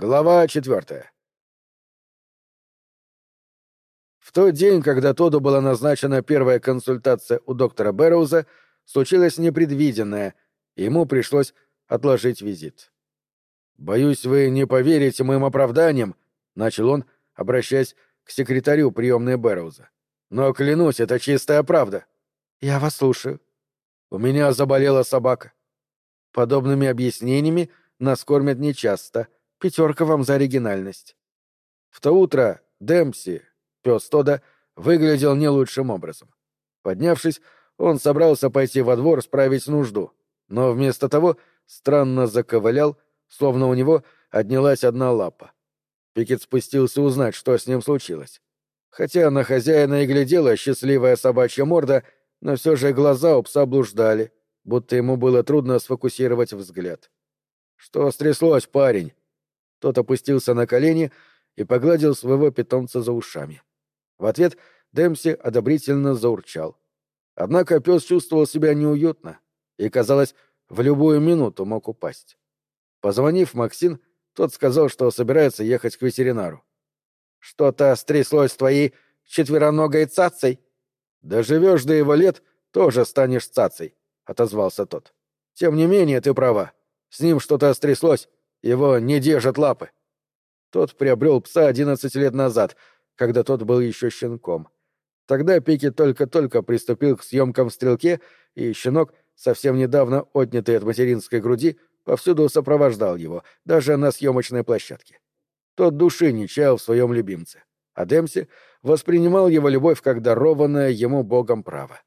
Глава четвертая. В тот день, когда Тоду была назначена первая консультация у доктора Бэрроуза, случилось непредвиденное, и ему пришлось отложить визит. «Боюсь, вы не поверите моим оправданиям», — начал он, обращаясь к секретарю приемной Бэрроуза. «Но, клянусь, это чистая правда». «Я вас слушаю». «У меня заболела собака». Подобными объяснениями нас кормят нечасто — Пятерка вам за оригинальность. В то утро Демпси, пес Тода, выглядел не лучшим образом. Поднявшись, он собрался пойти во двор справить нужду, но вместо того странно заковылял, словно у него отнялась одна лапа. Пикет спустился узнать, что с ним случилось. Хотя на хозяина и глядела счастливая собачья морда, но все же глаза у пса блуждали, будто ему было трудно сфокусировать взгляд. «Что стряслось, парень?» Тот опустился на колени и погладил своего питомца за ушами. В ответ Демси одобрительно заурчал. Однако пес чувствовал себя неуютно и, казалось, в любую минуту мог упасть. Позвонив Максин, тот сказал, что собирается ехать к ветеринару. «Что-то стряслось с твоей четвероногой цацей?» «Доживешь до его лет, тоже станешь цацей», — отозвался тот. «Тем не менее, ты права. С ним что-то стряслось, его не держат лапы. Тот приобрел пса одиннадцать лет назад, когда тот был еще щенком. Тогда Пики только-только приступил к съемкам в стрелке, и щенок, совсем недавно отнятый от материнской груди, повсюду сопровождал его, даже на съемочной площадке. Тот души не чаял в своем любимце, а Демси воспринимал его любовь как дарованное ему богом право.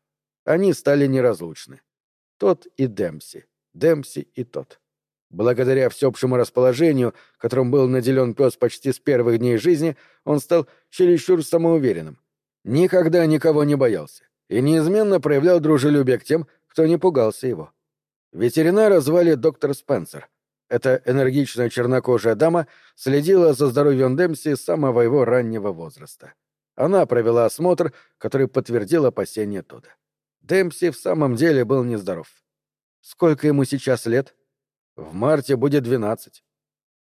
Они стали неразлучны. Тот и Демси, Демси и тот. Благодаря всеобщему расположению, которым был наделен пес почти с первых дней жизни, он стал чересчур самоуверенным. Никогда никого не боялся и неизменно проявлял дружелюбие к тем, кто не пугался его. Ветеринара звали доктор Спенсер. Эта энергичная чернокожая дама следила за здоровьем Демси с самого его раннего возраста. Она провела осмотр, который подтвердил опасения Тода. Демпси в самом деле был нездоров. Сколько ему сейчас лет? В марте будет двенадцать.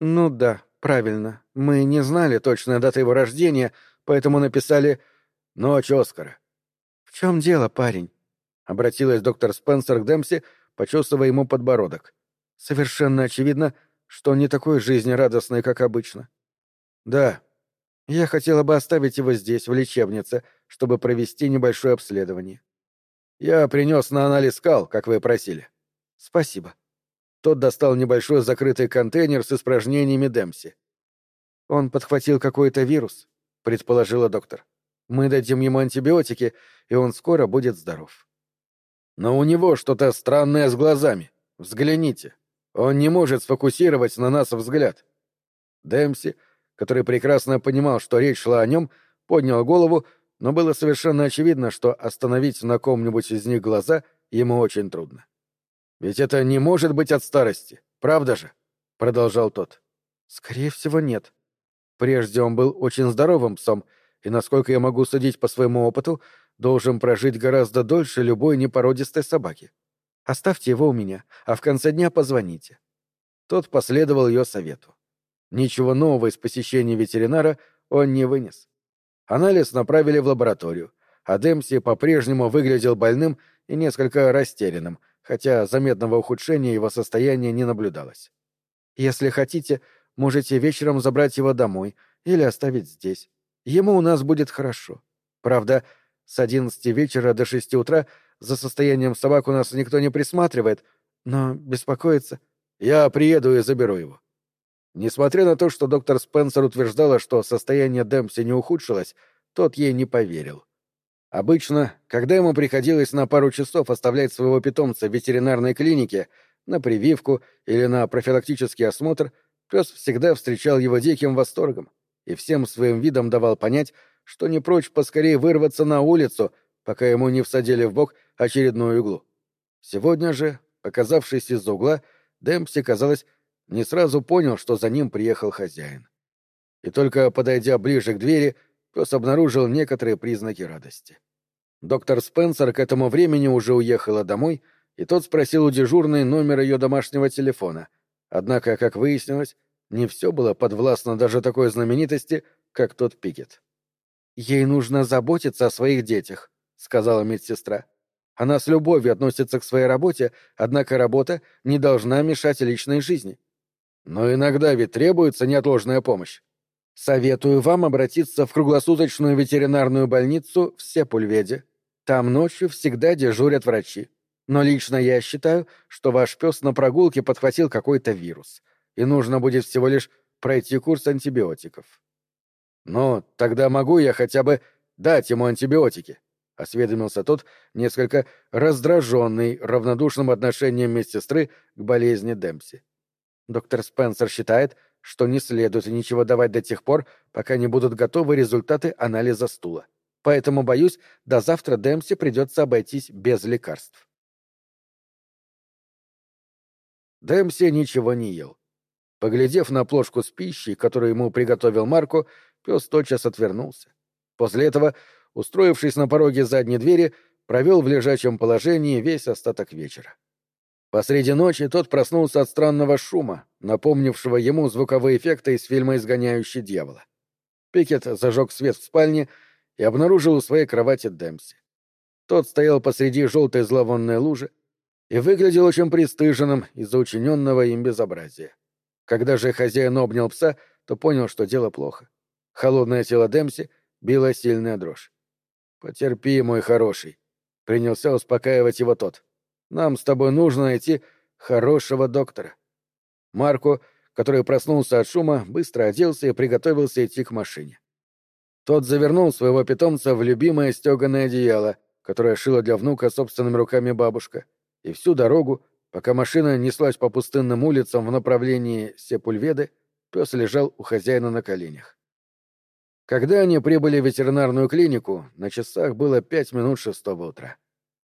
Ну да, правильно. Мы не знали точно даты его рождения, поэтому написали «Ночь Оскара». В чем дело, парень? Обратилась доктор Спенсер к Демпси, почесывая ему подбородок. Совершенно очевидно, что он не такой жизнерадостный, как обычно. Да, я хотела бы оставить его здесь, в лечебнице, чтобы провести небольшое обследование. Я принес на анализ скал, как вы просили. Спасибо. Тот достал небольшой закрытый контейнер с испражнениями Демси. «Он подхватил какой-то вирус», — предположила доктор. «Мы дадим ему антибиотики, и он скоро будет здоров». «Но у него что-то странное с глазами. Взгляните. Он не может сфокусировать на нас взгляд». Демси, который прекрасно понимал, что речь шла о нем, поднял голову, но было совершенно очевидно, что остановить на ком-нибудь из них глаза ему очень трудно. Ведь это не может быть от старости, правда же? продолжал тот. Скорее всего, нет. Прежде он был очень здоровым псом, и, насколько я могу судить по своему опыту, должен прожить гораздо дольше любой непородистой собаки. Оставьте его у меня, а в конце дня позвоните. Тот последовал ее совету. Ничего нового из посещения ветеринара он не вынес. Анализ направили в лабораторию, а Демси по-прежнему выглядел больным и несколько растерянным — хотя заметного ухудшения его состояния не наблюдалось. «Если хотите, можете вечером забрать его домой или оставить здесь. Ему у нас будет хорошо. Правда, с одиннадцати вечера до шести утра за состоянием собак у нас никто не присматривает, но беспокоиться... Я приеду и заберу его». Несмотря на то, что доктор Спенсер утверждала, что состояние Демпси не ухудшилось, тот ей не поверил. Обычно, когда ему приходилось на пару часов оставлять своего питомца в ветеринарной клинике, на прививку или на профилактический осмотр, пес всегда встречал его диким восторгом и всем своим видом давал понять, что не прочь поскорее вырваться на улицу, пока ему не всадили в бок очередную иглу. Сегодня же, показавшись из угла, Демпси, казалось, не сразу понял, что за ним приехал хозяин. И только подойдя ближе к двери, пес обнаружил некоторые признаки радости. Доктор Спенсер к этому времени уже уехала домой, и тот спросил у дежурной номер ее домашнего телефона. Однако, как выяснилось, Не все было подвластно даже такой знаменитости, как тот Пикет. «Ей нужно заботиться о своих детях», — сказала медсестра. «Она с любовью относится к своей работе, однако работа не должна мешать личной жизни». «Но иногда ведь требуется неотложная помощь». «Советую вам обратиться в круглосуточную ветеринарную больницу в Сепульведе. Там ночью всегда дежурят врачи. Но лично я считаю, что ваш пес на прогулке подхватил какой-то вирус, и нужно будет всего лишь пройти курс антибиотиков». «Ну, тогда могу я хотя бы дать ему антибиотики», — осведомился тот, несколько раздраженный равнодушным отношением медсестры к болезни Демпси. Доктор Спенсер считает, что не следует ничего давать до тех пор, пока не будут готовы результаты анализа стула. Поэтому, боюсь, до завтра Демпси придется обойтись без лекарств. Демпси ничего не ел. Поглядев на плошку с пищей, которую ему приготовил Марко, пес тотчас отвернулся. После этого, устроившись на пороге задней двери, провел в лежачем положении весь остаток вечера. Посреди ночи тот проснулся от странного шума, напомнившего ему звуковые эффекты из фильма «Изгоняющий дьявола». Пикет зажег свет в спальне и обнаружил у своей кровати Демпси. Тот стоял посреди желтой зловонной лужи и выглядел очень пристыженным из-за учиненного им безобразия. Когда же хозяин обнял пса, то понял, что дело плохо. Холодное тело Демси било сильная дрожь. «Потерпи, мой хороший», — принялся успокаивать его тот. «Нам с тобой нужно найти хорошего доктора». Марко, который проснулся от шума, быстро оделся и приготовился идти к машине. Тот завернул своего питомца в любимое стеганое одеяло, которое шила для внука собственными руками бабушка, и всю дорогу, пока машина неслась по пустынным улицам в направлении Сепульведы, пес лежал у хозяина на коленях. Когда они прибыли в ветеринарную клинику, на часах было пять минут шестого утра.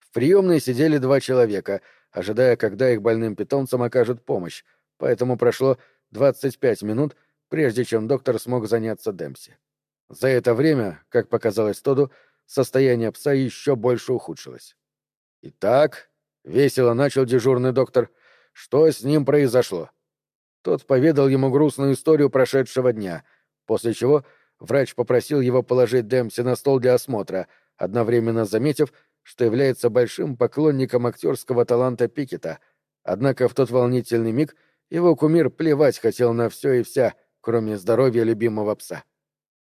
В приемной сидели два человека, ожидая, когда их больным питомцам окажут помощь, поэтому прошло 25 минут, прежде чем доктор смог заняться Демпси. За это время, как показалось Тоду, состояние пса еще больше ухудшилось. «Итак», — весело начал дежурный доктор, — «что с ним произошло?» Тот поведал ему грустную историю прошедшего дня, после чего Врач попросил его положить Демпси на стол для осмотра, одновременно заметив, что является большим поклонником актерского таланта Пикета. Однако в тот волнительный миг его кумир плевать хотел на все и вся, кроме здоровья любимого пса.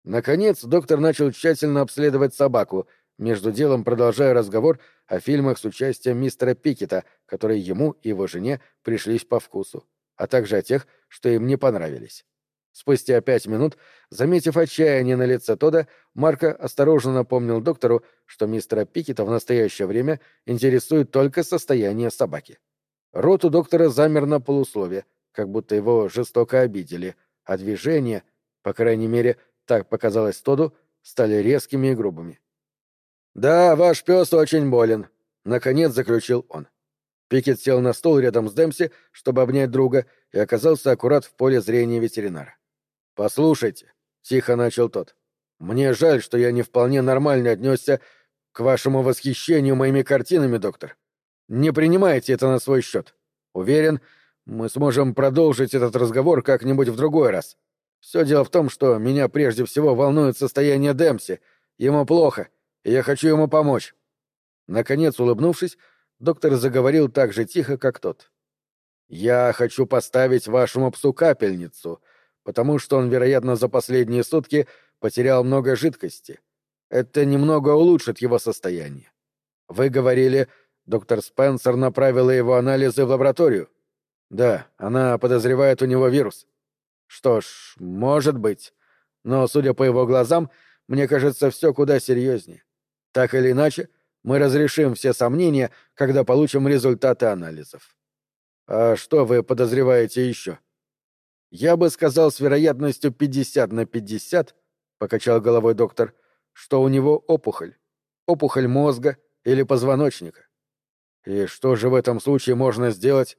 Наконец доктор начал тщательно обследовать собаку, между делом продолжая разговор о фильмах с участием мистера Пикета, которые ему и его жене пришлись по вкусу, а также о тех, что им не понравились. Спустя пять минут, заметив отчаяние на лице Тода, Марко осторожно напомнил доктору, что мистера Пикета в настоящее время интересует только состояние собаки. Рот у доктора замер на полуслове, как будто его жестоко обидели, а движения, по крайней мере, так показалось Тоду, стали резкими и грубыми. «Да, ваш пес очень болен», — наконец заключил он. Пикет сел на стол рядом с Демси, чтобы обнять друга, и оказался аккурат в поле зрения ветеринара. «Послушайте», — тихо начал тот, — «мне жаль, что я не вполне нормально отнесся к вашему восхищению моими картинами, доктор. Не принимайте это на свой счет. Уверен, мы сможем продолжить этот разговор как-нибудь в другой раз. Все дело в том, что меня прежде всего волнует состояние Демси. Ему плохо, и я хочу ему помочь». Наконец, улыбнувшись, доктор заговорил так же тихо, как тот. «Я хочу поставить вашему псу капельницу», потому что он, вероятно, за последние сутки потерял много жидкости. Это немного улучшит его состояние. Вы говорили, доктор Спенсер направила его анализы в лабораторию? Да, она подозревает у него вирус. Что ж, может быть. Но, судя по его глазам, мне кажется, все куда серьезнее. Так или иначе, мы разрешим все сомнения, когда получим результаты анализов. А что вы подозреваете еще? Я бы сказал с вероятностью 50 на 50, покачал головой доктор, что у него опухоль. Опухоль мозга или позвоночника. И что же в этом случае можно сделать?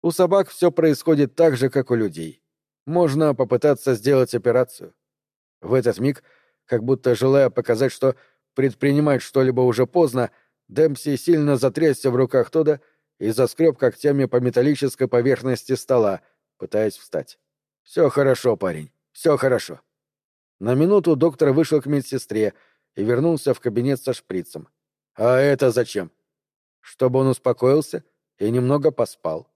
У собак все происходит так же, как у людей. Можно попытаться сделать операцию. В этот миг, как будто желая показать, что предпринимать что-либо уже поздно, Демпси сильно затрясся в руках Тода и заскреб когтями по металлической поверхности стола — пытаясь встать. Все хорошо, парень, все хорошо. На минуту доктор вышел к медсестре и вернулся в кабинет со шприцем. А это зачем? Чтобы он успокоился и немного поспал.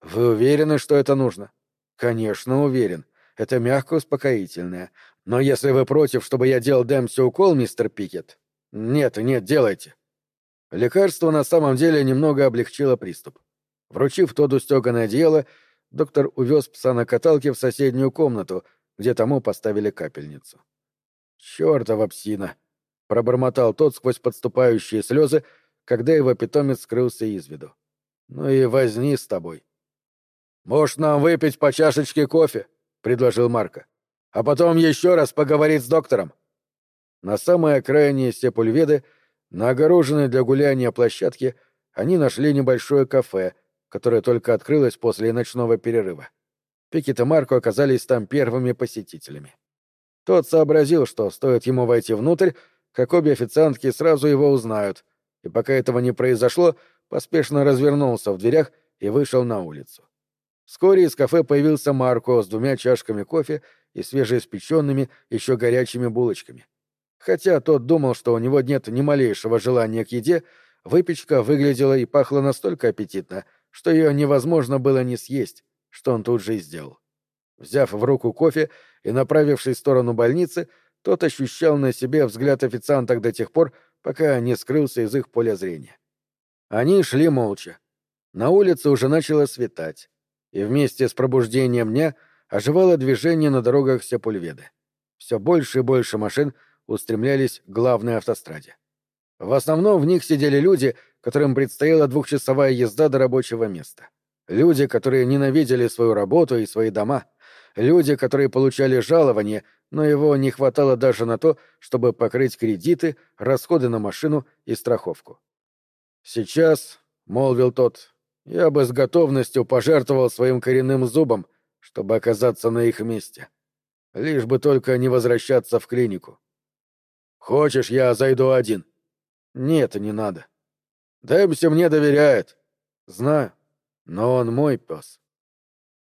Вы уверены, что это нужно? Конечно, уверен. Это мягко успокоительное. Но если вы против, чтобы я делал Дэмси укол, мистер Пикет... Нет, нет, делайте. Лекарство на самом деле немного облегчило приступ. Вручив Тоду стеганое одеяло, доктор увез пса на каталке в соседнюю комнату, где тому поставили капельницу. «Чёртова псина!» — пробормотал тот сквозь подступающие слезы, когда его питомец скрылся из виду. «Ну и возни с тобой». «Может, нам выпить по чашечке кофе?» — предложил Марко. «А потом еще раз поговорить с доктором». На самой окраине Сепульведы, на огороженной для гуляния площадке, они нашли небольшое кафе, которое только открылось после ночного перерыва. Пикет и Марко оказались там первыми посетителями. Тот сообразил, что стоит ему войти внутрь, как обе официантки сразу его узнают, и пока этого не произошло, поспешно развернулся в дверях и вышел на улицу. Вскоре из кафе появился Марко с двумя чашками кофе и свежеиспеченными, еще горячими булочками. Хотя тот думал, что у него нет ни малейшего желания к еде, выпечка выглядела и пахла настолько аппетитно, что ее невозможно было не съесть, что он тут же и сделал. Взяв в руку кофе и направившись в сторону больницы, тот ощущал на себе взгляд официанток до тех пор, пока не скрылся из их поля зрения. Они шли молча. На улице уже начало светать, и вместе с пробуждением дня оживало движение на дорогах Сепульведы. Все больше и больше машин — устремлялись к главной автостраде. В основном в них сидели люди, которым предстояла двухчасовая езда до рабочего места. Люди, которые ненавидели свою работу и свои дома. Люди, которые получали жалование, но его не хватало даже на то, чтобы покрыть кредиты, расходы на машину и страховку. «Сейчас», — молвил тот, — «я бы с готовностью пожертвовал своим коренным зубом, чтобы оказаться на их месте. Лишь бы только не возвращаться в клинику. Хочешь, я зайду один? Нет, не надо. Дэмси мне доверяет. Знаю. Но он мой пес.